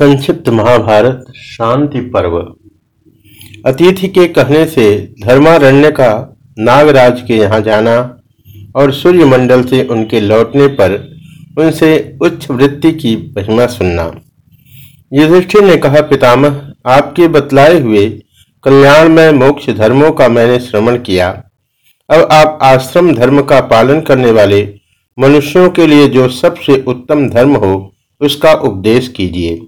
संक्षिप्त महाभारत शांति पर्व। अतिथि के कहने से धर्मारण्य का नागराज के यहाँ जाना और सूर्यमंडल से उनके लौटने पर उनसे उच्च वृत्ति की महिमा सुनना। युधिष्ठिर ने कहा, पितामह, आपके बतलाए हुए कल्याणमय मोक्ष धर्मों का मैंने श्रवण किया। अब आप आश्रम धर्म का पालन करने वाले मनुष्यों के लिए जो सबसे उत्तम धर्म हो, उसका उपदेश कीजिए।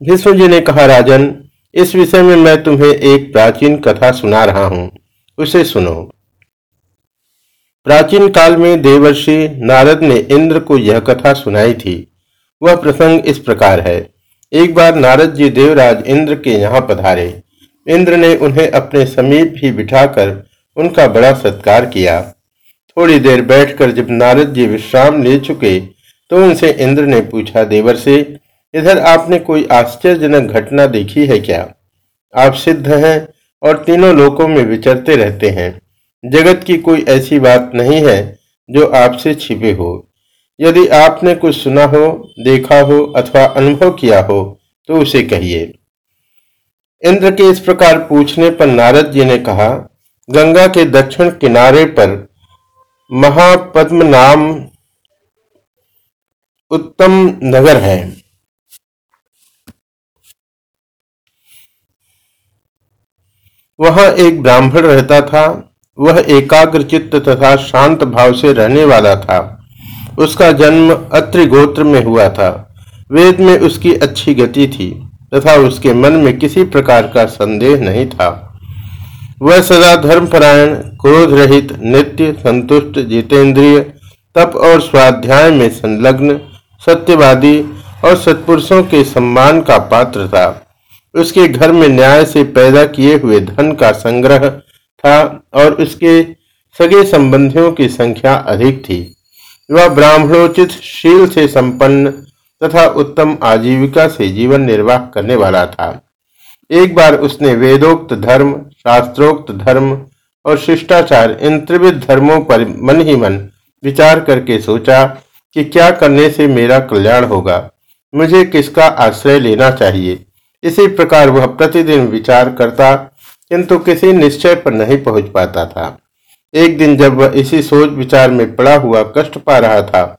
भीष्म जी ने कहा, राजन, इस विषय में मैं तुम्हें एक प्राचीन कथा सुना रहा हूँ। उसे सुनो। प्राचीन काल में देवर्षि नारद ने इंद्र को यह कथा सुनाई थी। वह प्रसंग इस प्रकार है। एक बार नारद जी देवराज इंद्र के यहाँ पधारे। इंद्र ने उन्हें अपने समीप ही बिठाकर उनका बड़ा सत्कार किया। थोड़ी देर बैठकर जब नारद जी विश्राम ले चुके तो उनसे इंद्र ने पूछा देवर से इधर आपने कोई आश्चर्यजनक घटना देखी है क्या? आप सिद्ध हैं और तीनों लोकों में विचरते रहते हैं। जगत की कोई ऐसी बात नहीं है जो आपसे छिपे हो। यदि आपने कुछ सुना हो, देखा हो अथवा अनुभव किया हो तो उसे कहिए। इंद्र के इस प्रकार पूछने पर नारद जी ने कहा, गंगा के दक्षिण किनारे पर महापद्म नाम उत्तम नगर है। वहाँ एक ब्राह्मण रहता था। वह एकाग्र चित्त तथा शांत भाव से रहने वाला था। उसका जन्म अत्रि गोत्र में हुआ था। वेद में उसकी अच्छी गति थी तथा उसके मन में किसी प्रकार का संदेह नहीं था। वह सदा धर्मपरायण, क्रोध रहित, नित्य संतुष्ट, जितेंद्रिय, तप और स्वाध्याय में संलग्न, सत्यवादी और सत्पुरुषों के सम्मान का पात्र था। उसके घर में न्याय से पैदा किए हुए धन का संग्रह था और उसके सगे संबंधियों की संख्या अधिक थी। वह ब्राह्मणोचित शील से संपन्न तथा उत्तम आजीविका से जीवन निर्वाह करने वाला था। एक बार उसने वेदोक्त धर्म, शास्त्रोक्त धर्म और शिष्टाचार इन त्रिविध धर्मों पर मन ही मन विचार करके सोचा कि क्या करने से मेरा कल्याण होगा, मुझे किसका आश्रय लेना चाहिए? इसी प्रकार वह प्रतिदिन विचार करता, किंतु किसी निश्चय पर नहीं पहुँच पाता था। एक दिन जब वह इसी सोच विचार में पड़ा हुआ कष्ट पा रहा था,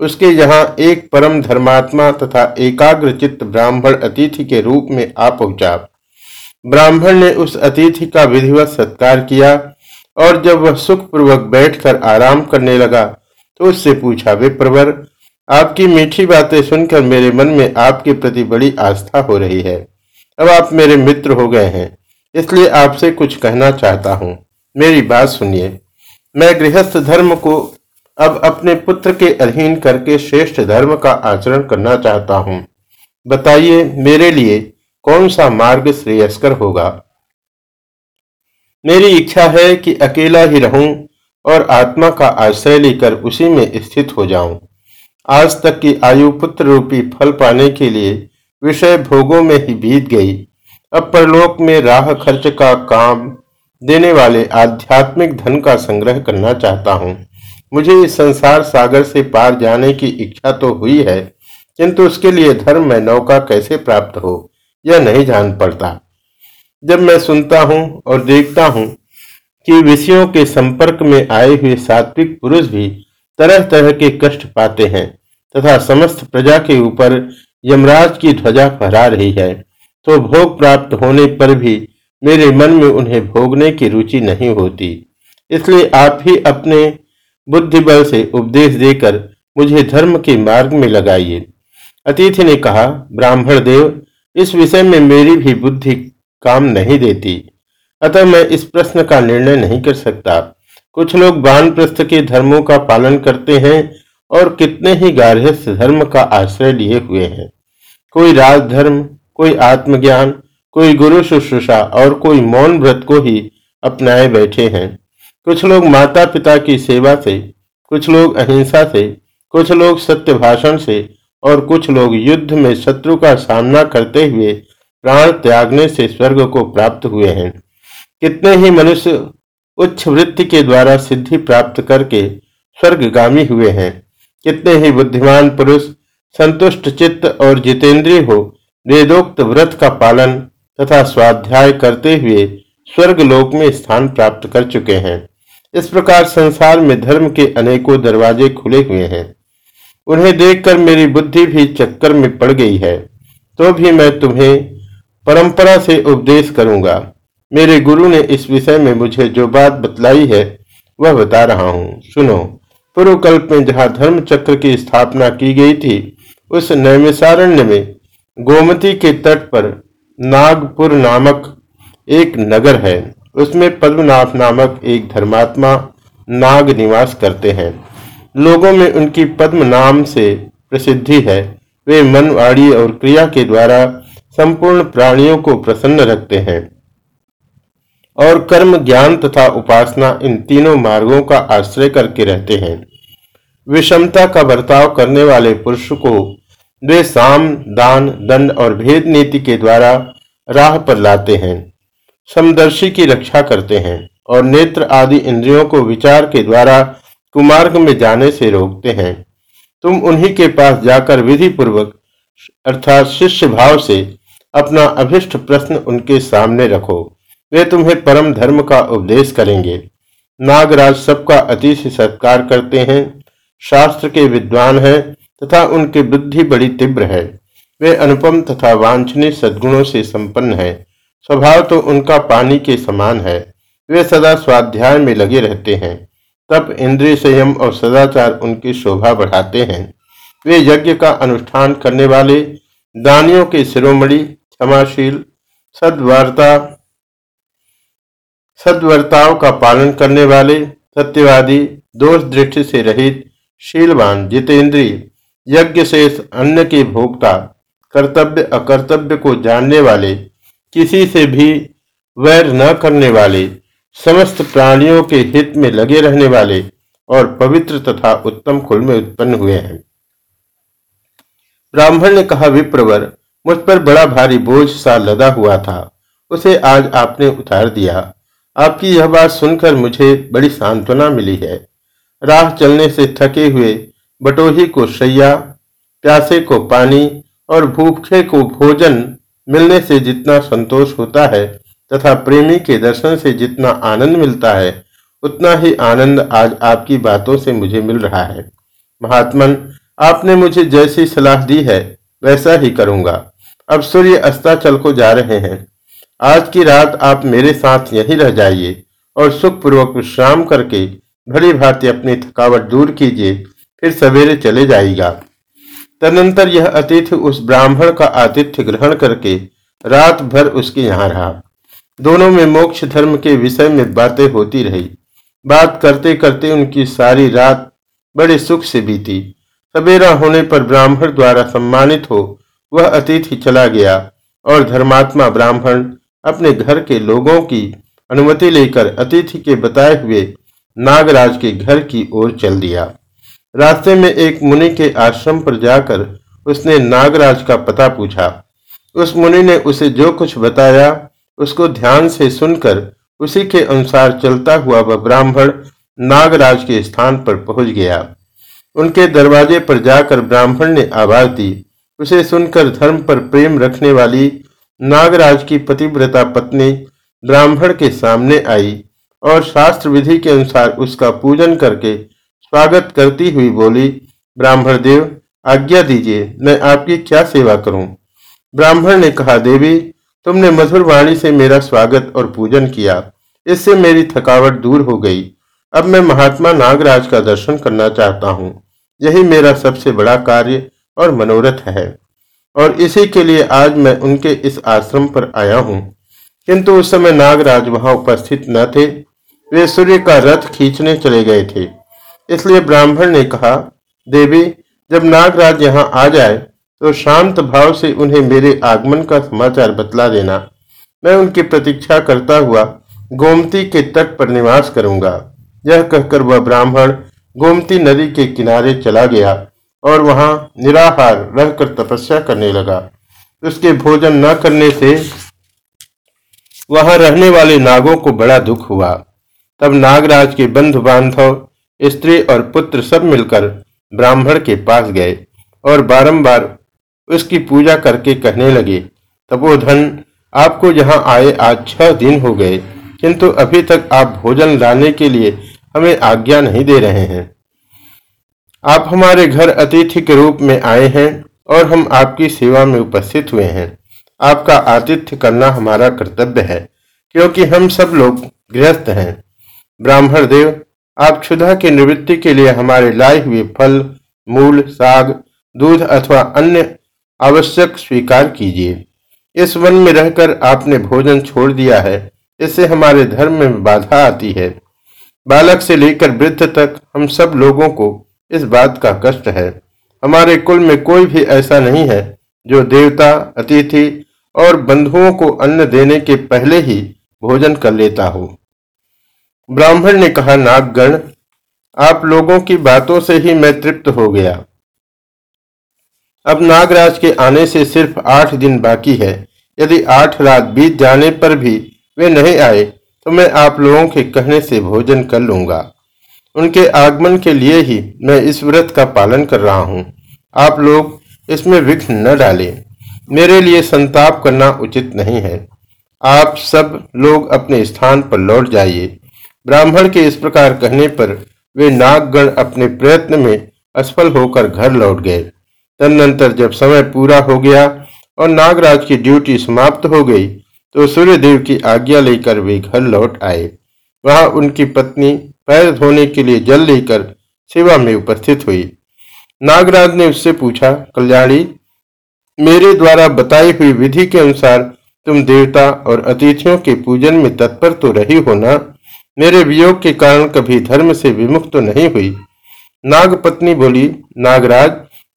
उसके यहाँ एक परम धर्मात्मा तथा एकाग्र चित्त ब्राह्मण अतिथि के रूप में आ पहुँचा। ब्राह्मण ने उस अतिथि का विधिवत सत्कार किया और जब वह सुखपूर्वक बैठकर आराम करने लगा तो उससे पूछा, वे प्रवर आपकी मीठी बातें सुनकर मेरे मन में आपके प्रति बड़ी आस्था हो रही है। अब आप मेरे मित्र हो गए हैं, इसलिए आपसे कुछ कहना चाहता हूँ। मेरी बात सुनिए। मैं गृहस्थ धर्म को अब अपने पुत्र के अधीन करके श्रेष्ठ धर्म का आचरण करना चाहता हूँ। बताइए, मेरे लिए कौन सा मार्ग श्रेयस्कर होगा? मेरी इच्छा है कि अकेला ही रहूँ और आत्मा का आश्रय लेकर उसी में स्थित हो जाऊँ। आज तक की आयु पुत्र रूपी फल पाने के लिए विषय भोगों में ही बीत गई। अब परलोक में राह खर्च का काम देने वाले आध्यात्मिक धन का संग्रह करना चाहता हूँ। मुझे इस संसार सागर से पार जाने की इच्छा तो हुई है, किंतु उसके लिए धर्म में नौका कैसे प्राप्त हो, यह नहीं जान पड़ता। जब मैं सुनता हूँ और देखता हूँ कि विषयों के संपर्क में आए हुए सात्विक पुरुष भी तरह तरह के कष्ट पाते हैं तथा समस्त प्रजा के ऊपर यमराज की ध्वजा फहरा रही है। तो भोग प्राप्त होने पर भी मेरे मन में उन्हें भोगने की रुचि नहीं होती। इसलिए आप ही अपने बुद्धि बल से उपदेश देकर मुझे धर्म के मार्ग में लगाइए। अतिथि ने कहा, ब्राह्मण देव, इस विषय में मेरी भी बुद्धि काम नहीं देती। अतः मैं इस प्रश्न का निर्णय नहीं कर सकता। कुछ लोग बानप्रस्थ के धर्मों का पालन करते हैं और कितने ही गार्हस्थ धर्म का आश्रय लिए हुए हैं। कोई राजधर्म, कोई आत्मज्ञान, कोई गुरु शुश्रूषा और कोई मौन व्रत को ही अपनाए बैठे हैं। कुछ लोग माता पिता की सेवा से, कुछ लोग अहिंसा से, कुछ लोग सत्य भाषण से और कुछ लोग युद्ध में शत्रु का सामना करते हुए प्राण त्यागने से स्वर्ग को प्राप्त हुए हैं। कितने ही मनुष्य उच्च वृत्ति के द्वारा सिद्धि प्राप्त करके स्वर्गगामी हुए हैं। कितने ही बुद्धिमान पुरुष, संतुष्ट चित्त और जितेंद्रिय हो वेदोक्त व्रत का पालन तथा स्वाध्याय करते हुए स्वर्ग लोक में स्थान प्राप्त कर चुके हैं। इस प्रकार संसार में धर्म के अनेकों दरवाजे खुले हुए हैं। उन्हें देखकर मेरी बुद्धि भी चक्कर में पड़ गई है। तो भी मैं तुम्हें परंपरा से उपदेश करूँगा। मेरे गुरु ने इस विषय में मुझे जो बात बतलाई है, वह बता रहा हूँ। सुनो। पूर्व कल्प में जहाँ धर्म चक्र की स्थापना की गई थी, उस नैमिसारण्य में गोमती के तट पर नागपुर नामक एक नगर है। उसमें पद्मनाभ नामक एक धर्मात्मा नाग निवास करते हैं। लोगों में उनकी पद्म नाम से प्रसिद्धि है। वे मन वाणी और क्रिया के द्वारा संपूर्ण प्राणियों को प्रसन्न रखते हैं। और कर्म, ज्ञान तथा उपासना इन तीनों मार्गों का आश्रय करके रहते हैं। विषमता का बर्ताव करने वाले पुरुष को वे साम, दान, दंड और भेद नीति के द्वारा राह पर लाते हैं। समदर्शी की रक्षा करते हैं और नेत्र आदि इंद्रियों को विचार के द्वारा कुमार्ग में जाने से रोकते हैं। तुम उन्हीं के पास जाकर विधि पूर्वक अर्थात शिष्य भाव से अपना अभिष्ट प्रश्न उनके सामने रखो। वे तुम्हें परम धर्म का उपदेश करेंगे। नागराज सबका अतिथि सत्कार करते हैं। शास्त्र के विद्वान हैं तथा उनकी बुद्धि बड़ी तीव्र है। वे अनुपम तथा वांछनीय सद्गुणों से संपन्न है। स्वभाव तो उनका पानी के समान है। वे सदा स्वाध्याय में लगे रहते हैं। तब इंद्रिय संयम और सदाचार उनकी शोभा बढ़ाते हैं। वे यज्ञ का अनुष्ठान करने वाले, दानियों के शिरोमणि, क्षमाशील, सद्वार्ता सद्वर्ताव का पालन करने वाले, सत्यवादी, दोष दृष्टि से रहित, शीलवान जितेंद्रीय, यज्ञ शेष अन्न के भोक्ता, कर्तव्य अकर्तव्य को जानने वाले, किसी से भी वैर न करने वाले, समस्त प्राणियों के हित में लगे रहने वाले और पवित्र तथा उत्तम कुल में उत्पन्न हुए हैं। ब्राह्मण ने कहा, विप्रवर, मुझ पर बड़ा भारी बोझ सा लदा हुआ था, उसे आज आपने उतार दिया। आपकी यह बात सुनकर मुझे बड़ी सांत्वना मिली है। राह चलने से थके हुए बटोही को शैया, प्यासे को पानी और भूखे को भोजन मिलने से जितना संतोष होता है तथा प्रेमी के दर्शन से जितना आनंद मिलता है, उतना ही आनंद आज आपकी बातों से मुझे मिल रहा है। महात्मन, आपने मुझे जैसी सलाह दी है, वैसा ही करूँगा। अब सूर्य अस्ताचल को जा रहे हैं। आज की रात आप मेरे साथ यहीं रह जाइए और सुखपूर्वक विश्राम करके भली भांति अपनी थकावट दूर कीजिए, फिर सवेरे चले जाएगा तदनंतर यह अतिथि उस ब्राह्मण का आतिथ्य ग्रहण करके रात भर उसके यहाँ रहा। दोनों में मोक्ष धर्म के विषय में बातें होती रही। बात करते करते उनकी सारी रात बड़े सुख से बीती। सवेरा होने पर ब्राह्मण द्वारा सम्मानित हो वह अतिथि चला गया और धर्मात्मा ब्राह्मण अपने घर के लोगों की अनुमति लेकर अतिथि के बताए हुए नागराज के घर की ओर चल दिया। रास्ते में एक मुनि के आश्रम पर जाकर उसने नागराज का पता पूछा। उस मुनि ने उसे जो कुछ बताया, उसको ध्यान से सुनकर उसी के अनुसार चलता हुआ वह ब्राह्मण नागराज के स्थान पर पहुँच गया। उनके दरवाजे पर जाकर ब्राह्मण ने आवाज़ दी। उसे सुनकर धर्म पर प्रेम रखने वाली नागराज की पतिव्रता पत्नी ब्राह्मण के सामने आई और शास्त्र विधि के अनुसार उसका पूजन करके स्वागत करती हुई बोली, ब्राह्मण देव, आज्ञा दीजिए, मैं आपकी क्या सेवा करूँ? ब्राह्मण ने कहा, देवी, तुमने मधुर वाणी से मेरा स्वागत और पूजन किया। इससे मेरी थकावट दूर हो गई। अब मैं महात्मा नागराज का दर्शन करना चाहता हूँ। यही मेरा सबसे बड़ा कार्य और मनोरथ है। और इसी के लिए आज मैं उनके इस आश्रम पर आया हूँ। किंतु उस समय नागराज वहाँ उपस्थित न थे। वे सूर्य का रथ खींचने चले गए थे। इसलिए ब्राह्मण ने कहा, देवी, जब नागराज यहाँ आ जाए तो शांत भाव से उन्हें मेरे आगमन का समाचार बतला देना। मैं उनकी प्रतीक्षा करता हुआ गोमती के तट पर निवास करूँगा। यह कहकर वह ब्राह्मण गोमती नदी के किनारे चला गया। और वहाँ निराहार रहकर तपस्या करने लगा। उसके भोजन न करने से वहाँ रहने वाले नागों को बड़ा दुख हुआ। तब नागराज के बंधु बांधव स्त्री और पुत्र सब मिलकर ब्राह्मण के पास गए और बारंबार उसकी पूजा करके कहने लगे तपोधन आपको यहाँ आए आज छह दिन हो गए, किंतु अभी तक आप भोजन लाने के लिए हमें आज्ञा नहीं दे रहे हैं। आप हमारे घर अतिथि के रूप में आए हैं और हम आपकी सेवा में उपस्थित हुए हैं। आपका आतिथ्य करना हमारा कर्तव्य है, क्योंकि हम सब लोग गृहस्थ हैं। ब्राह्मण देव, आप क्षुधा की निवृत्ति के लिए हमारे लाए हुए फल, मूल, साग, दूध अथवा अन्य आवश्यक स्वीकार कीजिए। इस वन में रहकर आपने भोजन छोड़ दिया है, इससे हमारे धर्म में बाधा आती है। बालक से लेकर वृद्ध तक हम सब लोगों को इस बात का कष्ट है। हमारे कुल में कोई भी ऐसा नहीं है जो देवता, अतिथि और बंधुओं को अन्न देने के पहले ही भोजन कर लेता हो। ब्राह्मण ने कहा, नागगण, आप लोगों की बातों से ही मैं तृप्त हो गया। अब नागराज के आने से सिर्फ़ आठ दिन बाकी है। यदि आठ रात बीत जाने पर भी वे नहीं आए तो मैं आप लोगों के कहने से भोजन कर लूँगा। उनके आगमन के लिए ही मैं इस व्रत का पालन कर रहा हूँ। आप लोग इसमें विघ्न न डालें। मेरे लिए संताप करना उचित नहीं है। आप सब लोग अपने स्थान पर लौट जाइए। ब्राह्मण के इस प्रकार कहने पर वे नागगण अपने प्रयत्न में असफल होकर घर लौट गए। तदनंतर जब समय पूरा हो गया और नागराज की ड्यूटी समाप्त हो गई तो सूर्यदेव की आज्ञा लेकर वे घर लौट आए। वहाँ उनकी पत्नी पैर धोने के लिए जल लेकर सेवा में उपस्थित हुई। नागराज ने उससे पूछा, कल्याणी, मेरे द्वारा बताई हुई विधि के अनुसार तुम देवता और अतिथियों के पूजन में तत्पर तो रही हो ना? मेरे वियोग के कारण कभी धर्म से विमुख तो नहीं हुई? नाग पत्नी बोली, नागराज,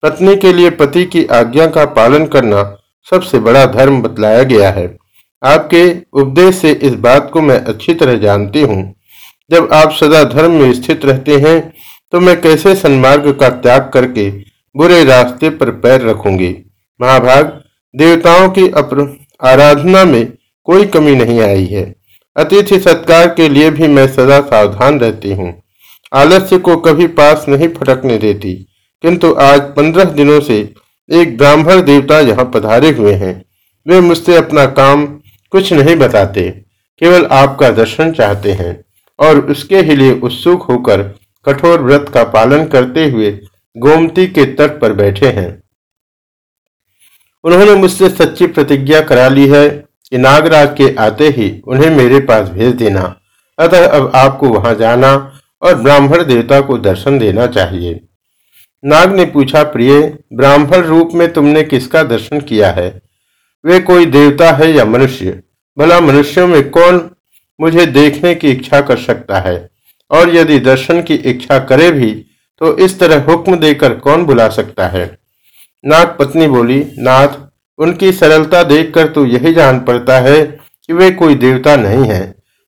पत्नी के लिए पति की आज्ञा का पालन करना सबसे बड़ा धर्म बतलाया गया है। आपके उपदेश से इस बात को मैं अच्छी तरह जानती हूँ। जब आप सदा धर्म में स्थित रहते हैं तो मैं कैसे सन्मार्ग का त्याग करके बुरे रास्ते पर पैर रखूँगी? महाभाग, देवताओं की आराधना में कोई कमी नहीं आई है। अतिथि सत्कार के लिए भी मैं सदा सावधान रहती हूँ। आलस्य को कभी पास नहीं फटकने देती, किंतु आज पंद्रह दिनों से एक ब्राह्मण देवता यहाँ पधारे हुए हैं। वे मुझसे अपना काम कुछ नहीं बताते, केवल आपका दर्शन चाहते हैं। और उसके ही लिए उत्सुक होकर कठोर व्रत का पालन करते हुए गोमती के तट पर बैठे हैं। उन्होंने मुझसे सच्ची प्रतिज्ञा करा ली है कि नागराज के आते ही उन्हें मेरे पास भेज देना। अतः अब आपको वहाँ जाना और ब्राह्मण देवता को दर्शन देना चाहिए। नाग ने पूछा, प्रिय, ब्राह्मण रूप में तुमने किसका दर्शन किया है? वे कोई देवता है या मनुष्य? भला मनुष्यों में कौन मुझे देखने की इच्छा कर सकता है। और यदि दर्शन की इच्छा करे भी तो इस तरह हुक्म देकर कौन बुला सकता है? नाग पत्नी बोली, नाथ, उनकी सरलता देखकर तो यही जान पड़ता है कि वे कोई देवता नहीं है।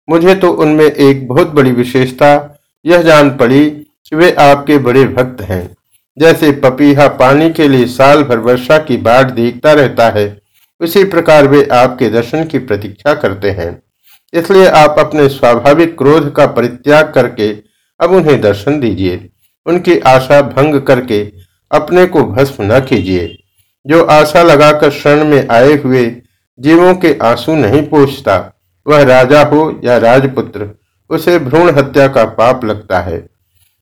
मुझे तो उनमें एक बहुत बड़ी विशेषता यह जान पड़ी कि वे आपके बड़े भक्त हैं। जैसे पपीहा पानी के लिए साल भर वर्षा की बाढ़ देखता रहता है, उसी प्रकार वे आपके दर्शन की प्रतीक्षा करते हैं। इसलिए आप अपने स्वाभाविक क्रोध का परित्याग करके अब उन्हें दर्शन दीजिए। उनकी आशा भंग करके अपने को भस्म न कीजिए। जो आशा लगाकर शरण में आए हुए जीवों के आँसू नहीं पूछता, वह राजा हो या राजपुत्र, उसे भ्रूण हत्या का पाप लगता है।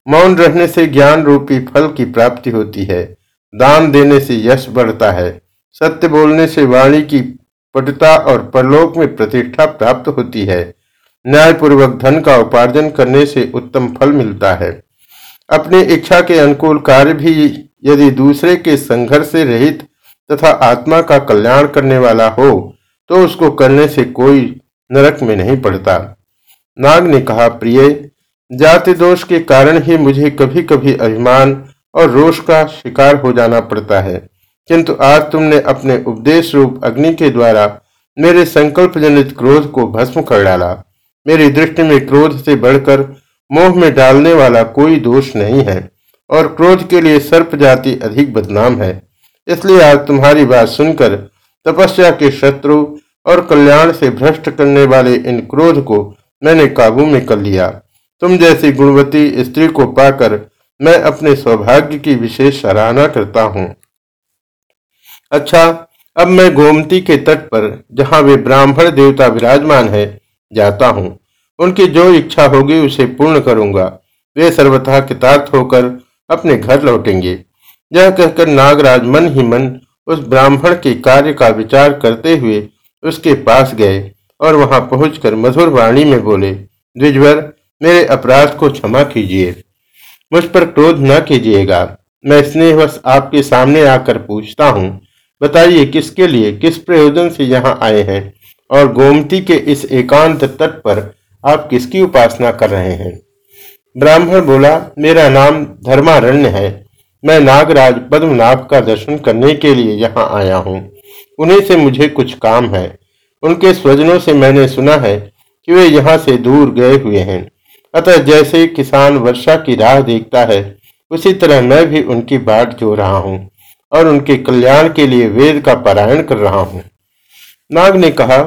मौन रहने से ज्ञान रूपी फल की प्राप्ति होती है। दान देने से यश बढ़ता है। सत्य बोलने से वाणी की पटुता और परलोक में प्रतिष्ठा प्राप्त होती है। न्यायपूर्वक धन का उपार्जन करने से उत्तम फल मिलता है। अपनी इच्छा के अनुकूल कार्य भी यदि दूसरे के संघर्ष से रहित तथा आत्मा का कल्याण करने वाला हो तो उसको करने से कोई नरक में नहीं पड़ता। नाग ने कहा, प्रिय, जाति दोष के कारण ही मुझे कभी कभी अभिमान और रोष का शिकार हो जाना पड़ता है। किंतु आज तुमने अपने उपदेश रूप अग्नि के द्वारा मेरे संकल्प जनित क्रोध को भस्म कर डाला। मेरी दृष्टि में क्रोध से बढ़कर मोह में डालने वाला कोई दोष नहीं है, और क्रोध के लिए सर्प जाति अधिक बदनाम है। इसलिए आज तुम्हारी बात सुनकर तपस्या के शत्रु और कल्याण से भ्रष्ट करने वाले इन क्रोध को मैंने काबू में कर लिया। तुम जैसी गुणवती स्त्री को पाकर मैं अपने सौभाग्य की विशेष सराहना करता हूँ। अच्छा अब मैं गोमती के तट पर, जहाँ वे ब्राह्मण देवता विराजमान है, जाता हूँ। उनकी जो इच्छा होगी उसे पूर्ण करूँगा। वे सर्वथा कृतार्थ होकर अपने घर लौटेंगे। यह कहकर नागराज मन ही मन उस ब्राह्मण के कार्य का विचार करते हुए उसके पास गए और वहाँ पहुंचकर मधुर वाणी में बोले, द्विजवर, मेरे अपराध को क्षमा कीजिए। मुझ पर क्रोध न कीजिएगा। मैं स्नेहवश आपके सामने आकर पूछता हूँ बताइए किसके लिए, किस प्रयोजन से यहाँ आए हैं और गोमती के इस एकांत तट पर आप किसकी उपासना कर रहे हैं? ब्राह्मण बोला, मेरा नाम धर्मारण्य है। मैं नागराज पद्मनाभ का दर्शन करने के लिए यहाँ आया हूँ। उन्हीं से मुझे कुछ काम है। उनके स्वजनों से मैंने सुना है कि वे यहाँ से दूर गए हुए हैं। अतः जैसे किसान वर्षा की राह देखता है, उसी तरह मैं भी उनकी बाट जो रहा हूँ। और उनके कल्याण के लिए वेद का पारायण कर रहा हूँ। नाग ने कहा,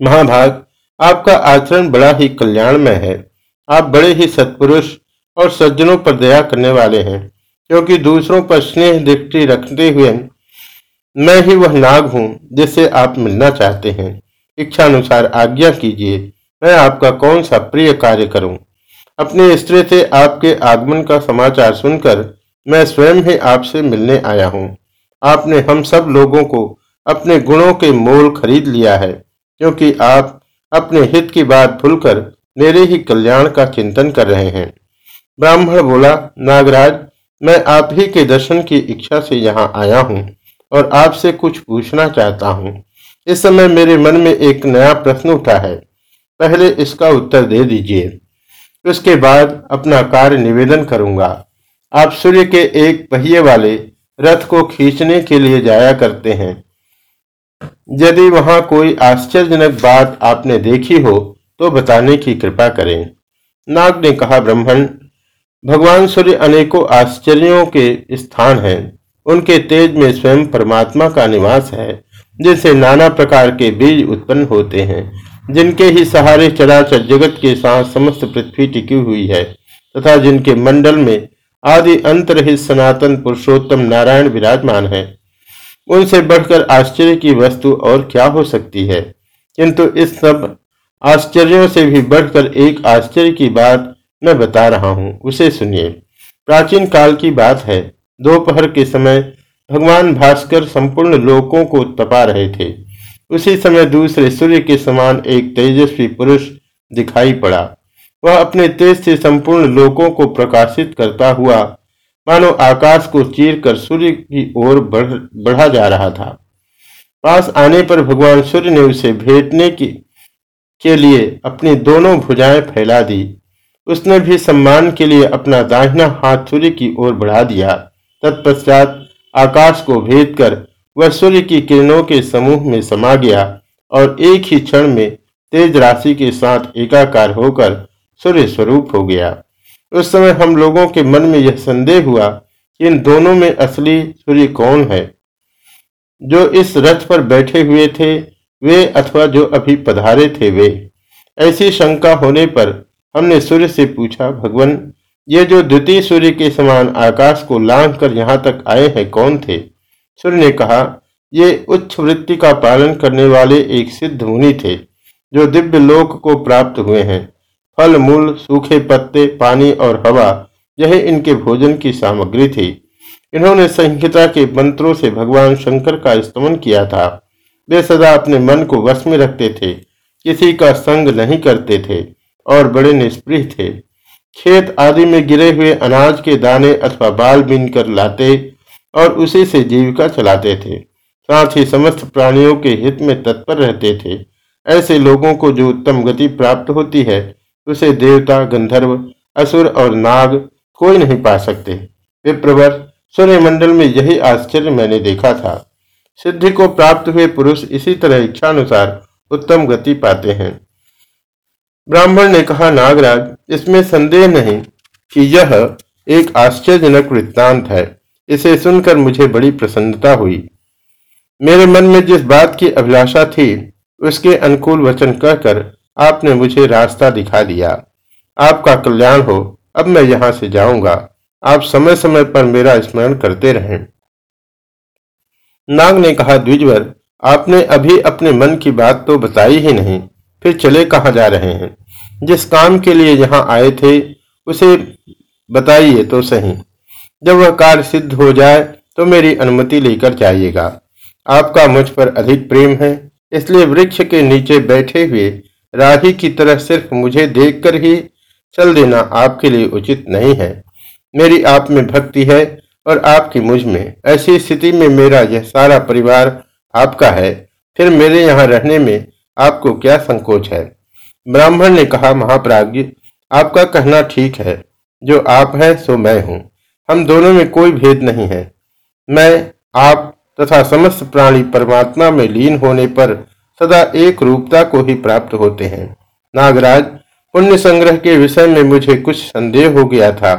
महाभाग, आपका आचरण बड़ा ही कल्याणमय है। आप बड़े ही सत्पुरुष और सज्जनों पर दया करने वाले हैं, क्योंकि दूसरों पर स्नेह दृष्टि रखते हुए मैं ही वह नाग हूँ जिससे आप मिलना चाहते हैं। इच्छा अनुसार आज्ञा कीजिए, मैं आपका कौन सा प्रिय कार्य करूँ? अपने स्त्री से आपके आगमन का समाचार सुनकर मैं स्वयं ही आपसे मिलने आया हूँ। आपने हम सब लोगों को अपने गुणों के मोल खरीद लिया है, क्योंकि आप अपने हित की बात भूलकर मेरे ही कल्याण का चिंतन कर रहे हैं। ब्राह्मण बोला, नागराज, मैं आप ही के दर्शन की इच्छा से यहाँ आया हूँ और आपसे कुछ पूछना चाहता हूँ। इस समय मेरे मन में एक नया प्रश्न उठा है। पहले इसका उत्तर दे दीजिए। उसके बाद अपना कार्य निवेदन करूँगा। आप सूर्य के एक पहिए वाले रथ को खींचने के लिए जाया करते हैं। यदि वहाँ कोई आश्चर्यजनक बात आपने देखी हो तो बताने की कृपा करें। नाग ने कहा, ब्राह्मण, भगवान सूर्य अनेकों आश्चर्यों के स्थान हैं। उनके तेज में स्वयं परमात्मा का निवास है, जिनसे नाना प्रकार के बीज उत्पन्न होते हैं, जिनके ही सहारे चराचर जगत के साथ समस्त पृथ्वी टिकी हुई है, तथा जिनके मंडल में आदि अंतरहित सनातन पुरुषोत्तम नारायण विराजमान है। उनसे बढ़कर आश्चर्य की वस्तु और क्या हो सकती है? किंतु इस सब आश्चर्यों से भी बढ़कर एक आश्चर्य की बात मैं बता रहा हूँ, उसे सुनिए। प्राचीन काल की बात है। दोपहर के समय भगवान भास्कर संपूर्ण लोकों को तपा रहे थे। उसी समय दूसरे सूर्य के समान एक तेजस्वी पुरुष दिखाई पड़ा। वह अपने तेज से संपूर्ण लोकों को प्रकाशित करता हुआ, मानो आकाश को चीर कर सूर्य की ओर बढ़, बढ़ा जा रहा था। पास आने पर भगवान सूर्य ने उसे भेटने की, के लिए अपनी दोनों भुजाएँ फैला दी। उसने भी सम्मान के लिए अपना दाहिना हाथ सूर्य की ओर बढ़ा दिया। तत्पश्चात आकाश को भेद कर वह सूर्य की किरणों के समूह में समा गया और एक ही क्षण में तेज राशि के साथ एकाकार होकर सूर्य स्वरूप हो गया। उस समय हम लोगों के मन में यह संदेह हुआ कि इन दोनों में असली सूर्य कौन है? जो इस रथ पर बैठे हुए थे, वे अथवा जो अभी पधारे थे वे। ऐसी शंका होने पर हमने सूर्य से पूछा, भगवान, ये जो द्वितीय सूर्य के समान आकाश को लांघ कर यहाँ तक आए हैं, कौन थे? सूर्य ने कहा, ये उच्च वृत्ति का पालन करने वाले एक सिद्ध मुनि थे, जो दिव्य लोक को प्राप्त हुए हैं। फल, मूल, सूखे पत्ते, पानी और हवा, यह इनके भोजन की सामग्री थी। इन्होंने संहिता के मंत्रों से भगवान शंकर का स्तमन किया था। वे सदा अपने मन को वश में रखते थे, किसी का संग नहीं करते थे और बड़े निष्प्रिय थे। खेत आदि में गिरे हुए अनाज के दाने अथवा बाल बीन कर लाते और उसी से जीविका चलाते थे। साथ ही समस्त प्राणियों के हित में तत्पर रहते थे। ऐसे लोगों को जो उत्तम गति प्राप्त होती है उसे देवता, गंधर्व, असुर और नाग कोई नहीं पा सकते। विप्रवर सूर्य मंडल में यही आश्चर्य मैंने देखा था। सिद्धि को प्राप्त हुए पुरुष इसी तरह इच्छानुसार उत्तम गति पाते हैं। ब्राह्मण ने कहा, नागराज, इसमें संदेह नहीं कि यह एक आश्चर्यजनक वृत्तांत है। इसे सुनकर मुझे बड़ी प्रसन्नता हुई। मेरे मन में जिस बात की अभिलाषा थी, उसके अनुकूल वचन कहकर आपने मुझे रास्ता दिखा दिया। आपका कल्याण हो, अब मैं यहाँ से जाऊँगा। आप समय समय पर मेरा स्मरण करते रहें। नाग ने कहा, द्विजवर, आपने अभी अपने मन की बात तो बताई ही नहीं, फिर चले कहाँ जा रहे हैं? जिस काम के लिए यहाँ आए थे, उसे बताइए तो सही। जब वह कार्य सिद्ध हो जाए तो मेरी अनुमति लेकर जाइएगा। आपका मुझ पर अधिक प्रेम है, इसलिए वृक्ष के नीचे बैठे हुए राही की तरह सिर्फ़ मुझे देखकर ही चल देना आपके लिए उचित नहीं है। मेरी आप में भक्ति है और आपकी मुझमें। ऐसी स्थिति में मेरा यह सारा परिवार आपका है। फिर मेरे यहाँ रहने में आपको क्या संकोच है? ब्राह्मण ने कहा महाप्राज्य आपका कहना ठीक है। जो आप है, सो मैं हूँ। हम दोनों में कोई भेद नहीं है। मैं, आप तथा समस्त प्राणी परमात्मा में लीन होने पर सदा एक रूपता को ही प्राप्त होते हैं। नागराज पुण्य संग्रह के विषय में मुझे कुछ संदेह हो गया था,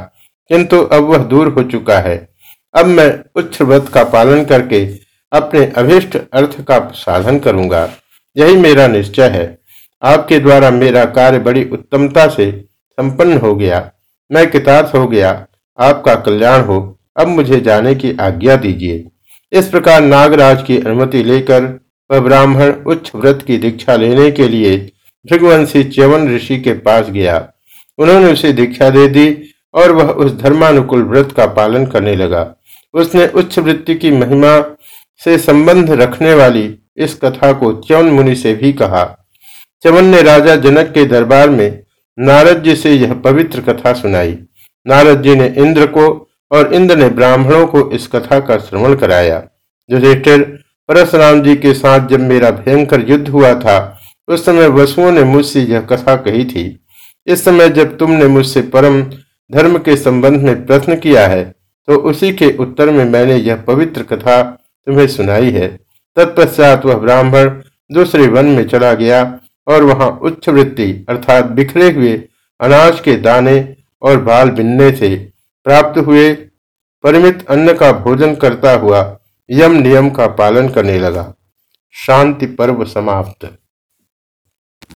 किंतु अब वह दूर हो चुका है। अब मैं उच्च व्रत का पालन करके अपने अभिष्ट अर्थ का साधन करूँगा। यही मेरा निश्चय है। आपके द्वारा मेरा कार्य बड़ी उत्तमता से संपन्न हो गया। मैं कितार्थ हो गया। आपका कल्याण हो। अब मुझे जाने की आज्ञा दीजिए। इस प्रकार नागराज की अनुमति लेकर वह ब्राह्मण उच्च व्रत की दीक्षा लेने के लिए भृगवंशी च्यवन ऋषि के पास गया। उन्होंने उसे दीक्षा दे दी और वह उस धर्मानुकूल व्रत का पालन करने लगा। उसने उच्च वृत्ति की महिमा से संबंध रखने वाली इस कथा को च्यवन मुनि से भी कहा। च्यवन ने राजा जनक के दरबार में नारद जी से यह पवित्र कथा सुनाई। नारद जी ने इंद्र को और इंद्र ने ब्राह्मणों को इस कथा का श्रवण कराया। युधिष्ठिर परशुराम जी के साथ जब मेरा भयंकर युद्ध हुआ था, उस समय वसुओं ने मुझसे यह कथा कही थी। इस समय जब तुमने मुझसे परम धर्म के संबंध में प्रश्न किया है तो उसी के उत्तर में मैंने यह पवित्र कथा तुम्हें सुनाई है। तत्पश्चात वह ब्राह्मण दूसरे वन में चला गया और वहाँ उच्च वृत्ति अर्थात बिखरे हुए अनाज के दाने और बाल बिनने से प्राप्त हुए, परिमित अन्न का भोजन करता हुआ यम नियम का पालन करने लगा। शांति पर्व समाप्त।